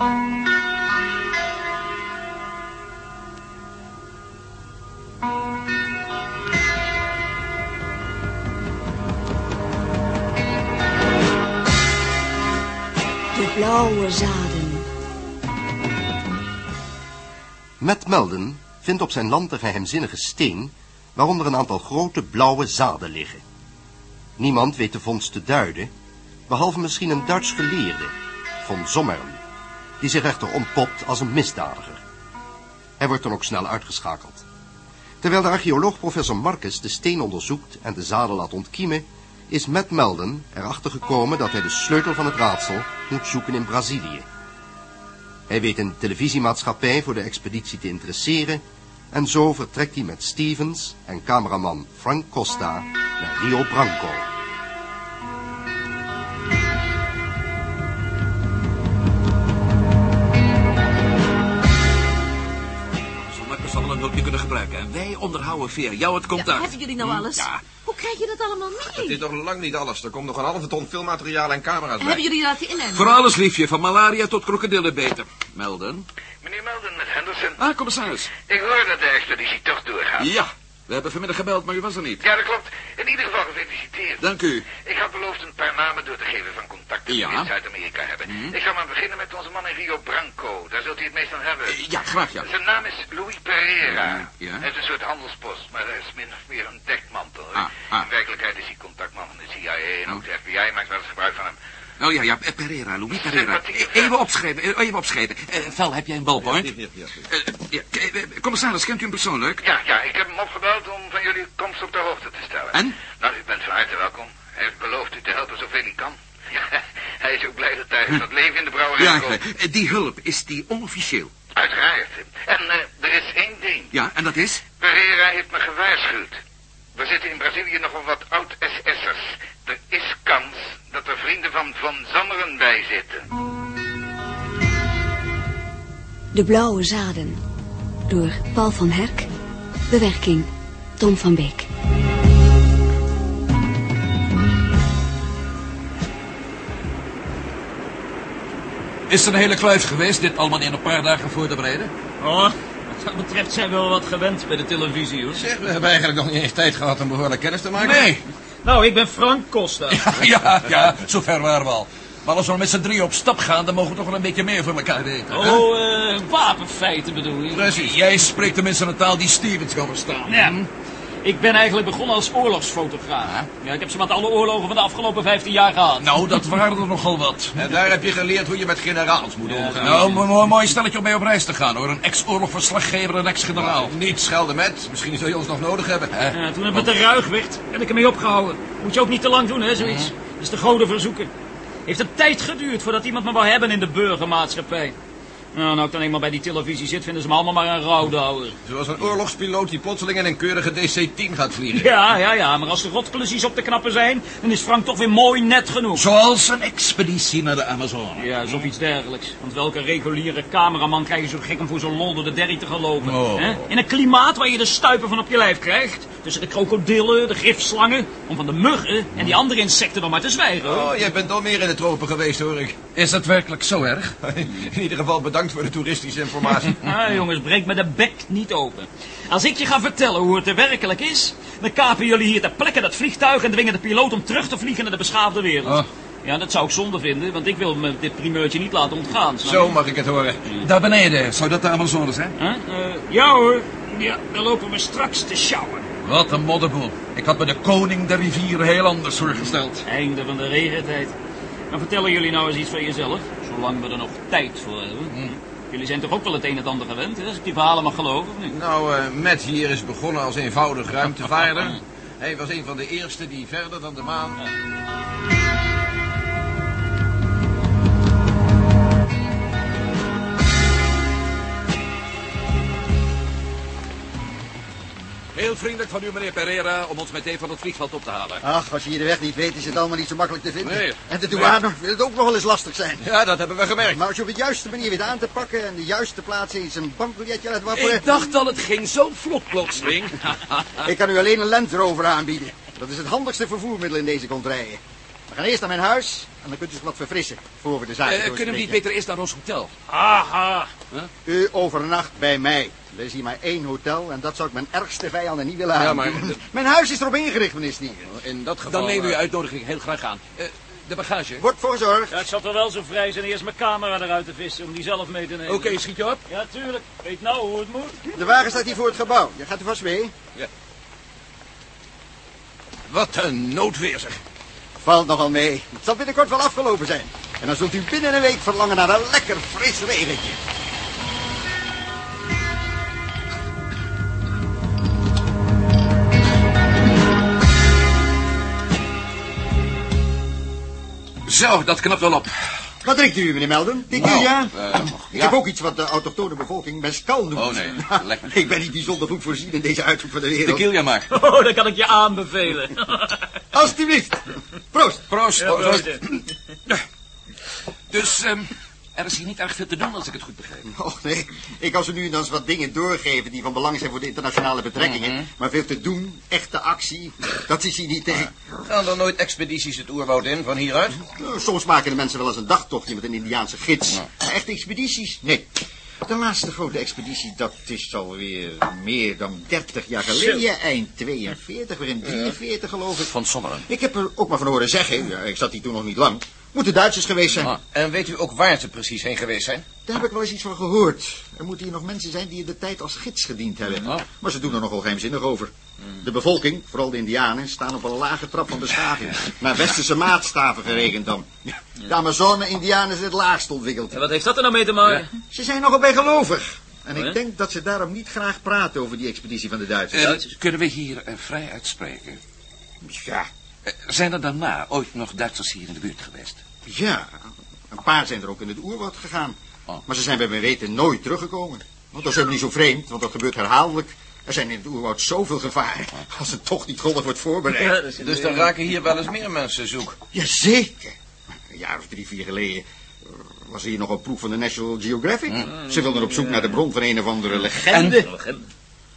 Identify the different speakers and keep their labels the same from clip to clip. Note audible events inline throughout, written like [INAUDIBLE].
Speaker 1: De blauwe zaden.
Speaker 2: Matt Melden vindt op zijn land een geheimzinnige steen, waaronder een aantal grote blauwe zaden liggen. Niemand weet de vondst te duiden, behalve misschien een Duits geleerde, von Sommern, die zich echter ontpopt als een misdadiger. Hij wordt dan ook snel uitgeschakeld. Terwijl de archeoloog professor Marcus de steen onderzoekt en de zaden laat ontkiemen, is Matt Melden erachter gekomen dat hij de sleutel van het raadsel moet zoeken in Brazilië. Hij weet een televisiemaatschappij voor de expeditie te interesseren en zo vertrekt hij met Stevens en cameraman Frank Costa naar Rio Branco.
Speaker 3: Zal wel een hulpje kunnen gebruiken. En wij onderhouden veer. Jou het contact.
Speaker 4: Hebben jullie nou alles?
Speaker 3: Ja.
Speaker 4: Hoe krijg je dat allemaal
Speaker 5: Het
Speaker 4: mee?
Speaker 5: is nog lang niet alles. Er komt nog een halve ton filmmateriaal en camera's bij.
Speaker 4: Hebben jullie laten innemen?
Speaker 3: Voor alles, liefje. Van malaria tot krokodillenbeten. Melden.
Speaker 6: Meneer Melden met Henderson.
Speaker 3: Ah, commissaris.
Speaker 6: Ik hoor dat de expeditie toch doorgaat.
Speaker 3: Ja, we hebben vanmiddag gebeld, maar u was er niet.
Speaker 6: Ja, dat klopt. In ieder geval gefeliciteerd.
Speaker 3: Dank u.
Speaker 6: Ik had beloofd een paar namen door te geven van contacten die
Speaker 3: Ja.
Speaker 6: we in Zuid-Amerika hebben. Ik ga maar beginnen met onze man in Rio Branco. Daar zult u het meest aan hebben.
Speaker 3: Eh, Ja, graag ja.
Speaker 6: Zijn naam is Louis Pereira.
Speaker 3: Ja.
Speaker 6: Hij is een soort handelspost, maar hij is min of meer een dekmantel.
Speaker 3: Ah, ah.
Speaker 6: In werkelijkheid is hij contactman van de CIA en ook de FBI maakt wel eens gebruik van hem.
Speaker 3: Oh ja, ja, eh, Pereira, Louis Pereira. Eh, Even opschrijven, eh, even opschrijven. Eh, Vel, heb jij een ballpoint?
Speaker 5: Hier, hier.
Speaker 3: Ja, eh, eh, commissaris, kent u hem persoonlijk?
Speaker 6: Ja, ja, ik heb hem opgebeld om van jullie komst op de hoogte te stellen.
Speaker 3: En?
Speaker 6: Nou, u bent van harte welkom. Hij heeft beloofd u te helpen zoveel hij kan. [LAUGHS] Ja, hij is ook blij dat hij dat leven in de brouwerij
Speaker 3: Ja,
Speaker 6: komt.
Speaker 3: eh, die hulp, is die onofficieel?
Speaker 6: Uiteraard. En eh, er is één ding.
Speaker 3: Ja, en dat is?
Speaker 6: Pereira heeft me gewaarschuwd. Er zitten in Brazilië nogal wat oud-SS'ers. Er is kans dat er vrienden van Van Zammeren bij zitten.
Speaker 1: De blauwe zaden. Door Paul van Herk. Bewerking Tom van Beek.
Speaker 3: Is er een hele kluif geweest, dit allemaal in een paar dagen voor te bereiden?
Speaker 7: Oh, wat dat betreft zijn we wel wat gewend bij de televisie, hoor.
Speaker 5: Zeg, we hebben eigenlijk nog niet eens tijd gehad om behoorlijk kennis te maken.
Speaker 3: Nee.
Speaker 7: Nou, ik ben Frank Costa. [LAUGHS]
Speaker 3: Ja, ja, zover waren we al. Maar als we met z'n drieën op stap gaan, dan mogen we toch wel een beetje meer van elkaar weten.
Speaker 7: Oh, eh, wapenfeiten bedoel je?
Speaker 3: Precies. Jij spreekt tenminste een taal die Stevens kan verstaan.
Speaker 7: Ja. Ik ben eigenlijk begonnen als oorlogsfotograaf. Ja, ik heb zowat alle oorlogen van de afgelopen 15 jaar gehad.
Speaker 3: Nou, dat waren er nogal wat.
Speaker 5: En daar heb je geleerd hoe je met generaals moet omgaan.
Speaker 3: Nou, mo- mo- mooi stelletje om mee op reis te gaan, hoor. Een ex-oorlogverslaggever en ex-generaal.
Speaker 5: Niet schelden met. Misschien zul je ons nog nodig hebben.
Speaker 7: Ja, toen het me te ruig werd, ben ik ermee opgehouden. Moet je ook niet te lang doen, hè, zoiets. Dat is de goden verzoeken. Heeft een tijd geduurd voordat iemand me wou hebben in de burgermaatschappij. Nou, nou ik dan eenmaal bij die televisie zit, vinden ze me allemaal maar een rouwdouwer.
Speaker 5: Zoals een oorlogspiloot die plotseling in een keurige DC-10 gaat vliegen.
Speaker 7: Ja, ja, ja, maar als de rotklussies op te knappen zijn, dan is Frank toch weer mooi net genoeg.
Speaker 3: Zoals een expeditie naar de Amazone.
Speaker 7: Ja, zoiets dergelijks. Want welke reguliere cameraman krijg je zo gek om voor zo'n lol door de derry te gaan lopen?
Speaker 3: Oh.
Speaker 7: hè? In een klimaat waar je de stuipen van op je lijf krijgt. Tussen de krokodillen, de gifslangen, om van de muggen en die andere insecten nog maar te zwijgen. hoor.
Speaker 5: Oh, jij bent al meer in de tropen geweest, hoor ik.
Speaker 3: Is dat werkelijk zo erg? [LAUGHS]
Speaker 5: In ieder geval bedankt voor de toeristische informatie. [LAUGHS]
Speaker 7: Ah, jongens, breek me de bek niet open. Als ik je ga vertellen hoe het er werkelijk is, dan kapen jullie hier ter plekke dat vliegtuig en dwingen de piloot om terug te vliegen naar de beschaafde wereld.
Speaker 3: Oh.
Speaker 7: Ja, dat zou ik zonde vinden, want ik wil me dit primeurtje niet laten ontgaan. snap?
Speaker 5: Zo mag ik het horen.
Speaker 3: Daar beneden, zou dat de Amazone zijn?
Speaker 7: Huh? Eh, ja hoor, ja, dan lopen we straks te sjouwen.
Speaker 3: Wat een modderboel. Ik had me de koning der rivieren heel anders voorgesteld.
Speaker 7: Einde van de regentijd. Maar vertellen jullie nou eens iets van jezelf, zolang we er nog tijd voor hebben. Jullie zijn toch ook wel het een en het ander gewend, hè, als ik die verhalen mag geloven, of niet?
Speaker 5: Nou, eh Matt hier is begonnen als eenvoudig ruimtevaarder. [LAUGHS] Hij was een van de eerste die verder dan de maan...
Speaker 3: Heel vriendelijk van u, meneer Pereira, om ons meteen van het vliegveld op te halen.
Speaker 8: Ach, als je hier de weg niet weet, is het allemaal niet zo makkelijk te vinden.
Speaker 3: Nee.
Speaker 8: En de douane wil het ook nog wel eens lastig zijn.
Speaker 5: Ja, dat hebben we gemerkt.
Speaker 8: Maar als je op de juiste manier weet aan te pakken en de juiste plaats eens een bankbiljetje laat wapperen...
Speaker 3: Ik dacht al, het ging zo vlot plotseling. [LAUGHS]
Speaker 8: Ik kan u alleen een Land Rover aanbieden. Dat is het handigste vervoermiddel in deze kontrijen. We gaan eerst naar mijn huis en dan kunt u zich wat verfrissen voor we de zaak
Speaker 3: Eh, kunnen we niet beter eerst naar ons hotel?
Speaker 7: Aha.
Speaker 8: U overnacht bij mij. Er is hier maar één hotel en dat zou ik mijn ergste vijanden niet willen
Speaker 5: Ja,
Speaker 8: hebben.
Speaker 5: maar- [LAUGHS]
Speaker 8: Mijn huis is erop ingericht, meneer Sneer.
Speaker 5: In dat geval...
Speaker 3: Dan nemen we uw
Speaker 5: eh,
Speaker 3: uitnodiging heel graag aan. Eh, de bagage.
Speaker 8: Wordt verzorgd.
Speaker 7: Ja, het zal toch wel zo vrij zijn eerst mijn camera eruit te vissen om die zelf mee te nemen.
Speaker 3: Oké, schiet je op?
Speaker 7: Ja, tuurlijk. Weet nou hoe het moet.
Speaker 8: De wagen staat hier voor het gebouw. Je gaat er vast mee.
Speaker 3: Wat een noodweer zeg.
Speaker 8: Valt nogal mee. Het zal binnenkort wel afgelopen zijn. En dan zult u binnen een week verlangen naar een lekker fris regentje.
Speaker 3: Zo, dat knapt wel op.
Speaker 8: Wat drinkt u, meneer Melden? Tequila?
Speaker 3: eh,
Speaker 8: ik
Speaker 3: ja.
Speaker 8: heb ook iets wat de autochtone bevolking mescal noemt.
Speaker 3: Oh, nee, [LAUGHS] lekker.
Speaker 8: ik ben niet bijzonder goed voorzien in deze uithoek van de wereld.
Speaker 3: Tequila maar.
Speaker 7: Oh, dat kan ik je aanbevelen. [LAUGHS]
Speaker 8: Alsjeblieft. Proost.
Speaker 3: Proost.
Speaker 7: Ja,
Speaker 3: proost.
Speaker 7: proost.
Speaker 3: Dus, ehm, er is hier niet erg veel te doen als ik het goed begrijp.
Speaker 8: Och nee, ik kan ze nu en dan eens wat dingen doorgeven die van belang zijn voor de internationale betrekkingen.
Speaker 3: Mhm.
Speaker 8: Maar veel te doen, echte actie, dat is hier niet tegen.
Speaker 5: Gaan er nooit expedities het oerwoud in, van hieruit?
Speaker 8: Nou, Soms maken de mensen wel eens een dagtochtje met een Indiaanse gids. Maar echte expedities? Nee. De laatste grote expeditie, dat is alweer meer dan 30 jaar geleden. Eind 42, weer in 43 geloof ik.
Speaker 3: Van Sommeren.
Speaker 8: Ik heb er ook maar van horen zeggen, ja, ik zat hier toen nog niet lang. Moeten Duitsers geweest zijn.
Speaker 3: Ah.
Speaker 5: En weet u ook waar ze precies heen geweest zijn?
Speaker 8: Daar heb ik wel eens iets van gehoord. Er moeten hier nog mensen zijn die in de tijd als gids gediend hebben.
Speaker 3: Oh.
Speaker 8: Maar ze doen er nogal geheimzinnig over. De bevolking, vooral de indianen, staan op een lage trap van beschaving. [LAUGHS] Naar westerse maatstaven gerekend dan. De Amazone-indianen zijn het laagst ontwikkeld.
Speaker 7: En wat heeft dat er nou mee te maken?
Speaker 8: Ze zijn nogal bijgelovig. En
Speaker 7: Oh,
Speaker 8: ik denk dat ze daarom niet graag praten over die expeditie van de Duitsers.
Speaker 3: Eh, kunnen we hier eh, vrij uitspreken?
Speaker 8: Ja,
Speaker 3: zijn er daarna ooit nog Duitsers hier in de buurt geweest?
Speaker 8: ja. Een paar zijn er ook in het oerwoud gegaan.
Speaker 3: Oh.
Speaker 8: Maar ze zijn bij mijn weten nooit teruggekomen. Want dat is helemaal niet zo vreemd, want dat gebeurt herhaaldelijk. Er zijn in het oerwoud zoveel gevaren. Als het toch niet grondig wordt voorbereid.
Speaker 5: Dus dan raken hier wel eens meer mensen zoek.
Speaker 8: Jazeker. Een jaar of drie, vier geleden eh, was er hier nog een proef van de National Geographic. Ze wilden op zoek naar de bron van een of andere legende.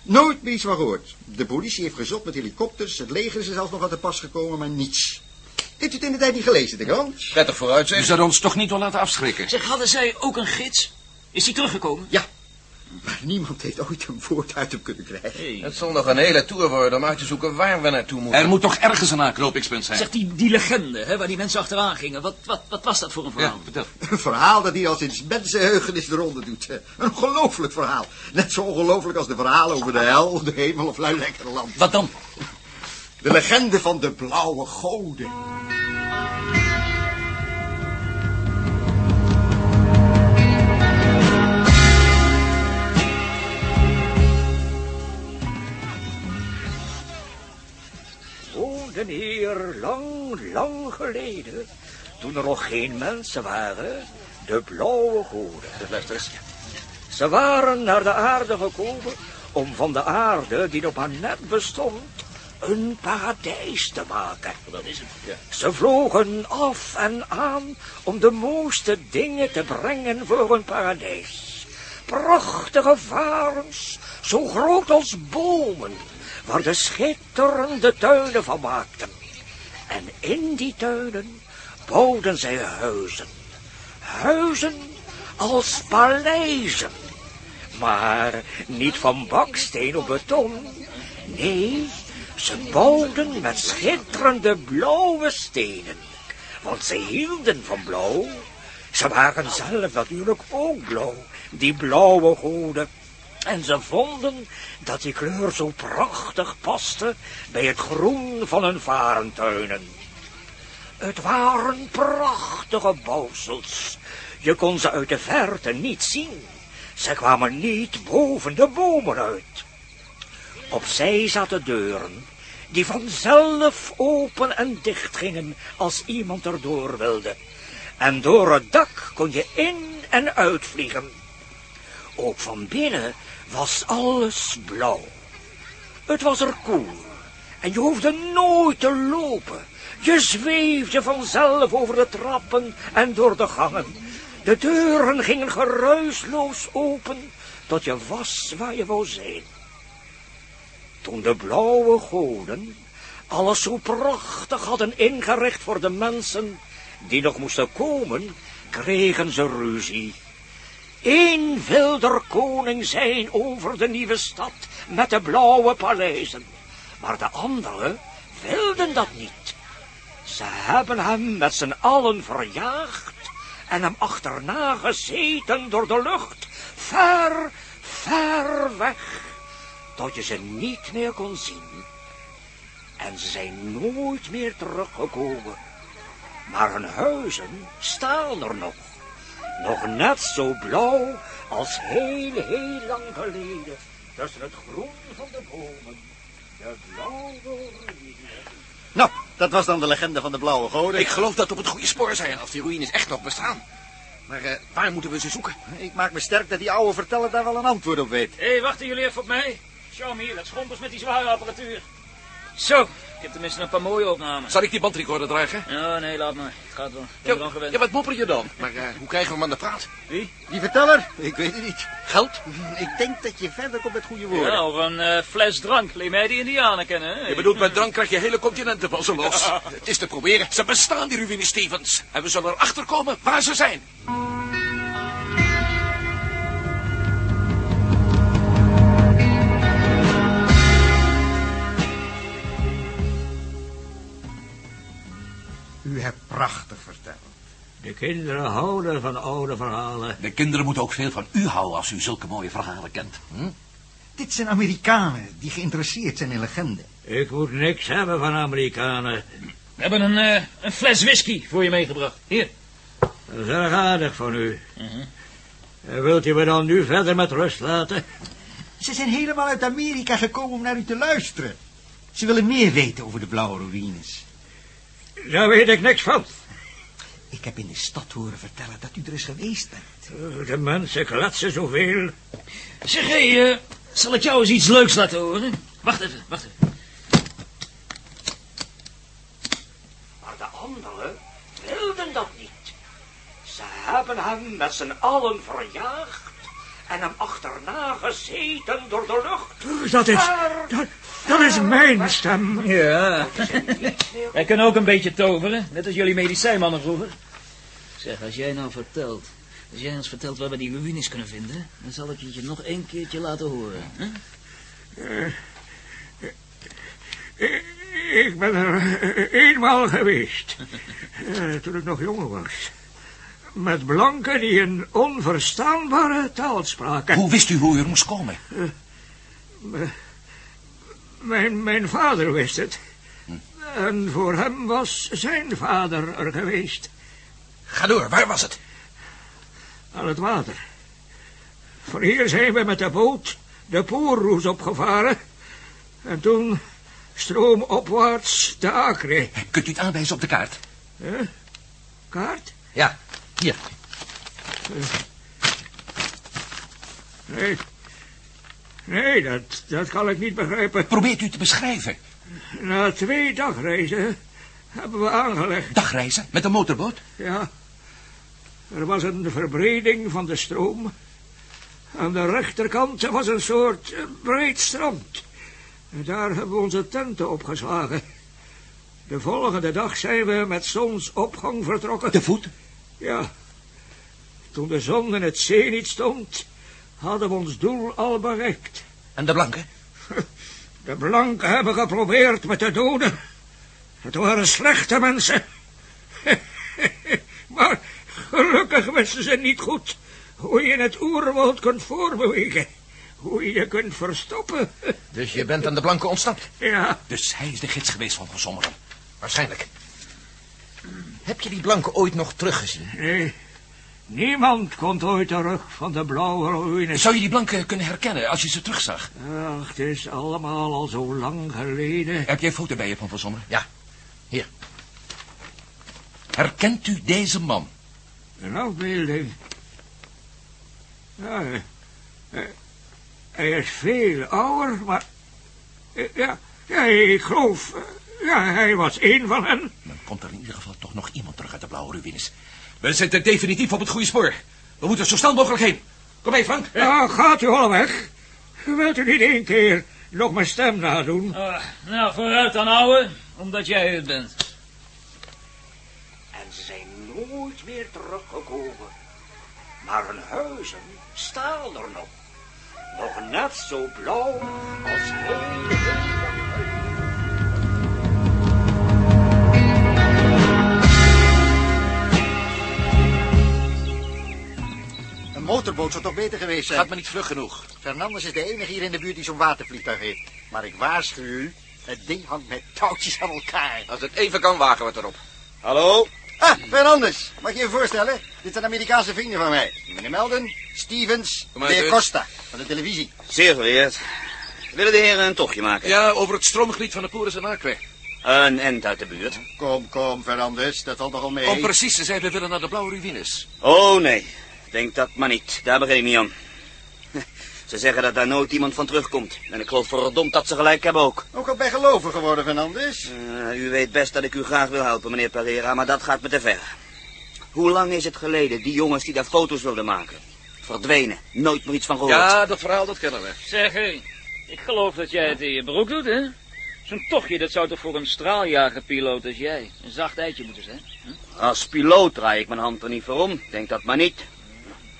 Speaker 8: Nooit meer iets van gehoord. De politie heeft gezocht met helikopters. Het leger is er zelfs nog aan te pas gekomen, maar niets. Heeft u het in de tijd niet gelezen, de krant?
Speaker 5: Prettig
Speaker 3: U
Speaker 5: vooruitzicht.
Speaker 3: zou ons toch niet wel laten afschrikken?
Speaker 7: Zeg, hadden zij ook een gids? Is die teruggekomen?
Speaker 8: Ja. Maar niemand heeft ooit een woord uit hem kunnen krijgen.
Speaker 5: Het zal nog een hele tour worden om uit te zoeken waar we naartoe moeten.
Speaker 3: Er moet toch ergens een aanknopingspunt zijn?
Speaker 7: Zeg, die, die legende, hè, waar die mensen achteraan gingen, wat, wat, wat was dat voor een
Speaker 3: Ja,
Speaker 7: verhaal?
Speaker 3: vertel.
Speaker 8: Een verhaal dat hij al sinds mensenheugenis de ronde doet. Een ongelooflijk verhaal. Net zo ongelooflijk als de verhalen over de hel, de hemel of Luilekkerland.
Speaker 3: Wat dan?
Speaker 8: De legende van de blauwe goden.
Speaker 9: Woonden hier lang, lang geleden, toen er nog geen mensen waren, de blauwe goden. Ze waren naar de aarde gekomen om van de aarde, die nog maar net bestond, een paradijs te maken.
Speaker 7: Dat is het.
Speaker 9: Ze vlogen af en aan om de mooiste dingen te brengen voor een paradijs. Prachtige varens, zo groot als bomen, waar de schitterende tuinen van maakten. En in die tuinen bouwden zij huizen. Huizen als paleizen. Maar niet van baksteen of beton. Nee, ze bouwden met schitterende blauwe stenen. Want ze hielden van blauw. Ze waren zelf natuurlijk ook blauw, die blauwe goden. En ze vonden dat die kleur zo prachtig paste bij het groen van hun varentuinen. Het waren prachtige bouwsels. Je kon ze uit de verte niet zien. Ze kwamen niet boven de bomen uit. Opzij zaten deuren, die vanzelf open en dicht gingen als iemand erdoor wilde. En door het dak kon je in en uitvliegen. Ook van binnen was alles blauw. Het was er koel en je hoefde nooit te lopen. Je zweefde vanzelf over de trappen en door de gangen. De deuren gingen geruisloos open tot je was waar je wou zijn. Toen de blauwe goden
Speaker 10: alles zo prachtig hadden ingericht voor de mensen die nog moesten komen, kregen ze ruzie. Eén wilde koning zijn over de nieuwe stad met de blauwe paleizen, maar de anderen wilden dat niet. Ze hebben hem met z'n allen verjaagd en hem achterna gezeten door de lucht, ver, ver weg, tot je ze niet meer kon zien. En ze zijn nooit meer teruggekomen. Maar hun huizen staan er nog. Nog net zo blauw als heel, heel lang geleden. Tussen het groen van de bomen. De blauwe ruïne.
Speaker 8: Nou, dat was dan de legende van de blauwe goden.
Speaker 11: Ik geloof dat we op het goede spoor zijn, als die ruïnes echt nog bestaan. Maar eh, waar moeten we ze zoeken?
Speaker 8: Ik maak me sterk dat die oude verteller daar wel een antwoord op weet.
Speaker 7: Hé, hey, wachten jullie even op mij? Show me hier, dat schompers met die zware apparatuur. Zo, heb tenminste een paar mooie opnames.
Speaker 3: Zal ik die bandrecorder dragen?
Speaker 7: Ja, nee, laat maar. Het gaat wel. Ik
Speaker 11: Ja,
Speaker 7: ben aan gewend.
Speaker 11: ja, wat mopper je dan? Maar eh, hoe krijgen we hem aan de praat?
Speaker 7: Wie?
Speaker 8: Die verteller? Ik weet het niet.
Speaker 11: Geld?
Speaker 8: Ik denk dat je verder komt met goede woorden.
Speaker 7: Ja, of een eh, fles drank. Leer mij die indianen kennen, hè?
Speaker 3: Je bedoelt, met drank krijg je hele continenten van ze los. [LAUGHS] Het is te proberen. Ze bestaan, die ruïnes, Stevens. En we zullen erachter komen waar ze zijn.
Speaker 8: U hebt prachtig verteld.
Speaker 10: De kinderen houden van oude verhalen.
Speaker 3: De kinderen moeten ook veel van u houden als u zulke mooie verhalen kent. Hm?
Speaker 8: Dit zijn Amerikanen die geïnteresseerd zijn in legende.
Speaker 10: Ik moet niks hebben van Amerikanen.
Speaker 7: We hebben een, eh, een fles whisky voor je meegebracht. Hier.
Speaker 10: Dat is erg aardig van u. En Wilt u me dan nu verder met rust laten?
Speaker 8: Ze zijn helemaal uit Amerika gekomen om naar u te luisteren. Ze willen meer weten over de blauwe ruïnes.
Speaker 10: Daar weet ik niks van.
Speaker 8: Ik heb in de stad horen vertellen dat u er eens geweest bent.
Speaker 10: De mensen kletsen zoveel.
Speaker 7: Zeg, hé, eh, zal ik jou eens iets leuks laten horen? Wacht even, wacht even.
Speaker 10: Maar de anderen wilden dat niet. Ze hebben hem met z'n allen verjaagd en hem achterna gezeten door de lucht. Dat is, dat, dat is mijn stem.
Speaker 7: Ja. Wij kunnen ook een beetje toveren, net als jullie medicijnmannen vroeger. Zeg, als jij nou vertelt, als jij ons vertelt waar we die ruïnes kunnen vinden, dan zal ik het je nog één keertje laten horen. hè?
Speaker 10: Ik ben er eenmaal geweest, eh, toen ik nog jong was. Met blanken die een onverstaanbare taal spraken.
Speaker 3: Hoe wist u hoe u er moest komen?
Speaker 10: Mijn, mijn vader wist het. En voor hem was zijn vader er geweest.
Speaker 3: Ga door, waar was het?
Speaker 10: aan het water. Van hier zijn we met de boot de Poerroes opgevaren. En toen stroomopwaarts de Acre.
Speaker 3: Kunt u het aanwijzen op de kaart?
Speaker 10: Hè? Kaart?
Speaker 3: Ja,
Speaker 10: Nee. Nee, dat, dat kan ik niet begrijpen.
Speaker 3: Probeert u te beschrijven.
Speaker 10: Na twee dagreizen hebben we aangelegd.
Speaker 3: Dagreizen met een motorboot?
Speaker 10: Ja. Er was een verbreding van de stroom. Aan de rechterkant was een soort breed strand. Daar hebben we onze tenten opgeslagen. De volgende dag zijn we met zonsopgang vertrokken.
Speaker 3: Te voet?
Speaker 10: Ja. Toen de zon in het zenit stond, hadden we ons doel al bereikt.
Speaker 3: En de blanken? [LAUGHS]
Speaker 10: De blanken hebben geprobeerd me te doden. Het waren slechte mensen. [LAUGHS] maar gelukkig wisten ze niet goed hoe je in het oerwoud kunt voorbewegen. Hoe je je kunt verstoppen. [LAUGHS]
Speaker 11: Dus je bent aan de blanken ontsnapt?
Speaker 10: ja,
Speaker 3: Dus hij is de gids geweest van Van Sommeren.
Speaker 11: Waarschijnlijk. Heb je die blanken ooit nog teruggezien?
Speaker 10: nee. Niemand komt ooit terug van de blauwe ruïnes.
Speaker 3: Zou je die blanken kunnen herkennen als je ze terugzag?
Speaker 10: Ach, het is allemaal al zo lang geleden.
Speaker 3: Heb jij een foto bij je van Van Sommeren?
Speaker 11: Ja. Hier.
Speaker 3: Herkent u deze man?
Speaker 10: Een afbeelding. Ja, eh, eh, hij is veel ouder, maar... eh, Ja, ja, ik geloof... Ja, hij was één van hen.
Speaker 3: Komt er in ieder geval toch nog iemand terug uit de blauwe ruïnes. We zitten definitief op het goede spoor. We moeten zo snel mogelijk heen. Kom mee, Frank.
Speaker 10: Ja, gaat u al weg. Wilt u niet één keer nog mijn stem nadoen?
Speaker 7: Ah, nou, vooruit dan, ouwe. Omdat jij het bent.
Speaker 9: En ze zijn nooit meer teruggekomen. Maar hun huizen staan er nog. Nog net zo blauw als heel
Speaker 8: Een motorboot zou toch beter geweest zijn?
Speaker 3: Gaat me niet vlug genoeg.
Speaker 8: Fernandes is de enige hier in de buurt die zo'n watervliegtuig heeft. Maar ik waarschuw u, het ding hangt met touwtjes aan elkaar.
Speaker 5: Als het even kan, wagen we het erop.
Speaker 8: Hallo? Ah, Fernandes. Mag je je voorstellen? Dit zijn Amerikaanse vrienden van mij. Meneer Melden, Stevens, de
Speaker 5: uit.
Speaker 8: Costa van de televisie.
Speaker 12: Zeer vereerd. Willen de heren een tochtje maken?
Speaker 3: Ja, over het stroomgebied van de Poeris en Aqua.
Speaker 12: Een end uit de buurt.
Speaker 8: Kom, kom, Fernandes. Dat valt toch al mee?
Speaker 3: Om precies te zijn, we willen naar de Blauwe Ruïnes.
Speaker 12: Oh, nee. Denk dat maar niet. Daar begin ik niet aan. [LAUGHS] Ze zeggen dat daar nooit iemand van terugkomt. En ik geloof verdomd dat ze gelijk hebben ook.
Speaker 8: Ook al bij geloven geworden, Fernandes.
Speaker 12: Eh, u weet best dat ik u graag wil helpen, meneer Pereira, maar dat gaat me te ver. Hoe lang is het geleden, die jongens die daar foto's wilden maken? Verdwenen. Nooit meer iets van gehoord.
Speaker 3: Ja, dat verhaal, dat kennen we.
Speaker 7: Zeg, hé, ik geloof dat jij het in je broek doet, hè? Zo'n tochtje, dat zou toch voor een straaljagerpiloot als jij een zacht eitje moeten zijn?
Speaker 12: Als piloot draai ik mijn hand er niet voor om. Denk dat maar niet.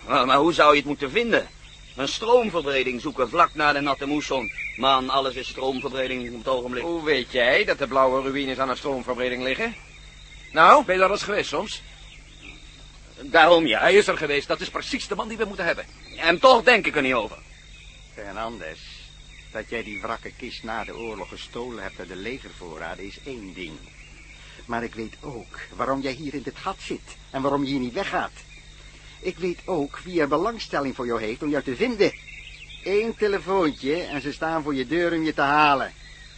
Speaker 12: Maar, maar hoe zou je het moeten vinden? Een stroomverbreding zoeken vlak na de natte moesson. Man, alles is stroomverbreding op het ogenblik.
Speaker 5: Hoe weet jij dat de blauwe ruïnes aan een stroomverbreding liggen? Nou?
Speaker 3: Ben je daar eens geweest soms?
Speaker 12: Daarom ja.
Speaker 3: Hij is er geweest, dat is precies de man die we moeten hebben.
Speaker 12: En toch denk ik er niet over.
Speaker 8: Fernandes, dat jij die wrakke kist na de oorlog gestolen hebt uit de legervoorraden is één ding. Maar ik weet ook waarom jij hier in dit gat zit en waarom je hier niet weggaat. Ik weet ook wie er belangstelling voor jou heeft om jou te vinden. Eén telefoontje en ze staan voor je deur om je te halen.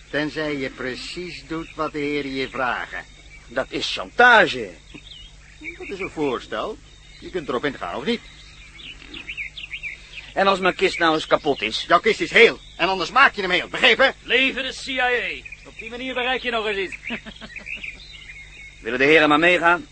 Speaker 8: Tenzij je precies doet wat de heren je vragen.
Speaker 12: Dat is chantage.
Speaker 8: Dat is een voorstel. Je kunt erop ingaan, of niet?
Speaker 12: En als mijn kist nou eens kapot is?
Speaker 8: Jouw kist is heel, en anders maak je hem heel, begrepen?
Speaker 7: Leven de CIA! Op die manier bereik je nog eens iets. [LAUGHS]
Speaker 12: Willen de heren maar meegaan?